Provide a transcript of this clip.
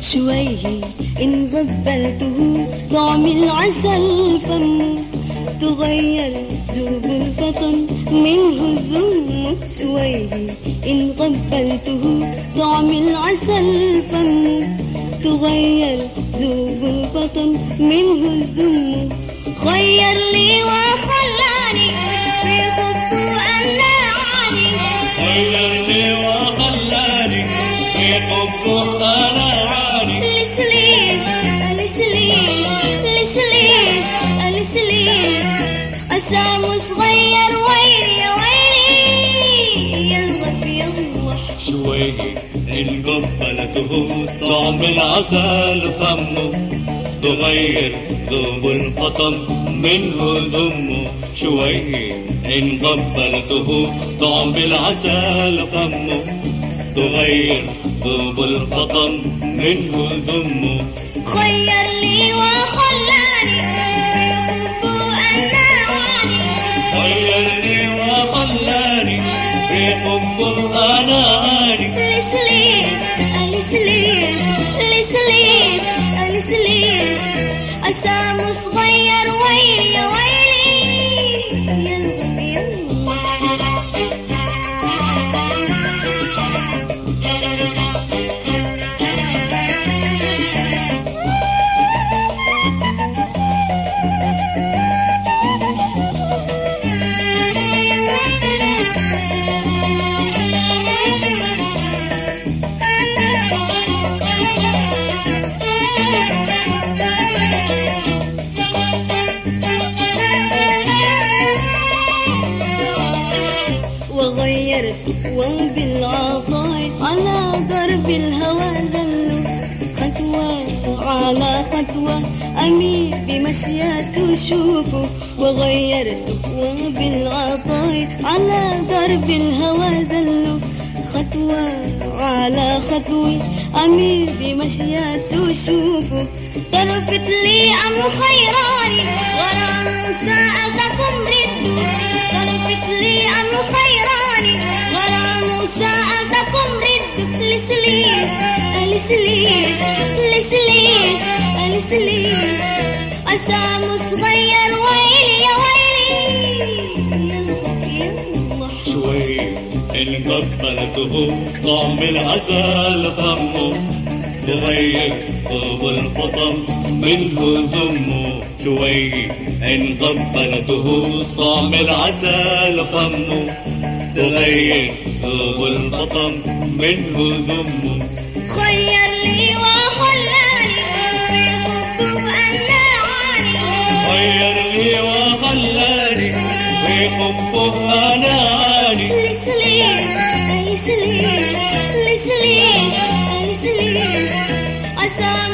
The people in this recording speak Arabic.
شوية إن غبلته طعم العسل فمه تغير ذوب الفطن منه الذم شوية إن غبلته طعم العسل فمه تغير ذوب الفطن منه الذم غير لي وخلاني في حبه حبه أنا عاني السليس السليس السليس السليس أسام صغير يلوح شوي إن قبلته طعم العسل فمه تغير ذوب الفطم منه دمه شوي إن قبلته طعم العسل فمه تغير ذوب الفطم منه دمه في حبه أنا عاني السليس السليس وغيرت وبالعطاء على درب الهوى ذلوا خطوة على خطوة أمير بمشيات شوفه وغيرت وبالعطاء على درب الهوى ذلوا خطوة على خطوة أمير بمشيات شوفه طرفت لي أمر خيراني غرام سألتكم ردوا طرفت ردوا لسليس لسليس لسليس لسليس أسام صغير ويلي يا ويلي شوي إن قبلته طعم العسل فمه تغير طوب الفطم منه ذمه شوي. إن قبلته طعم العسل فمه تغير طوب الفطم منه ذمه خير لي وخلاني في حبه أنعني غير لي وخلاني في حبه أنا عاني السليس السليس sun.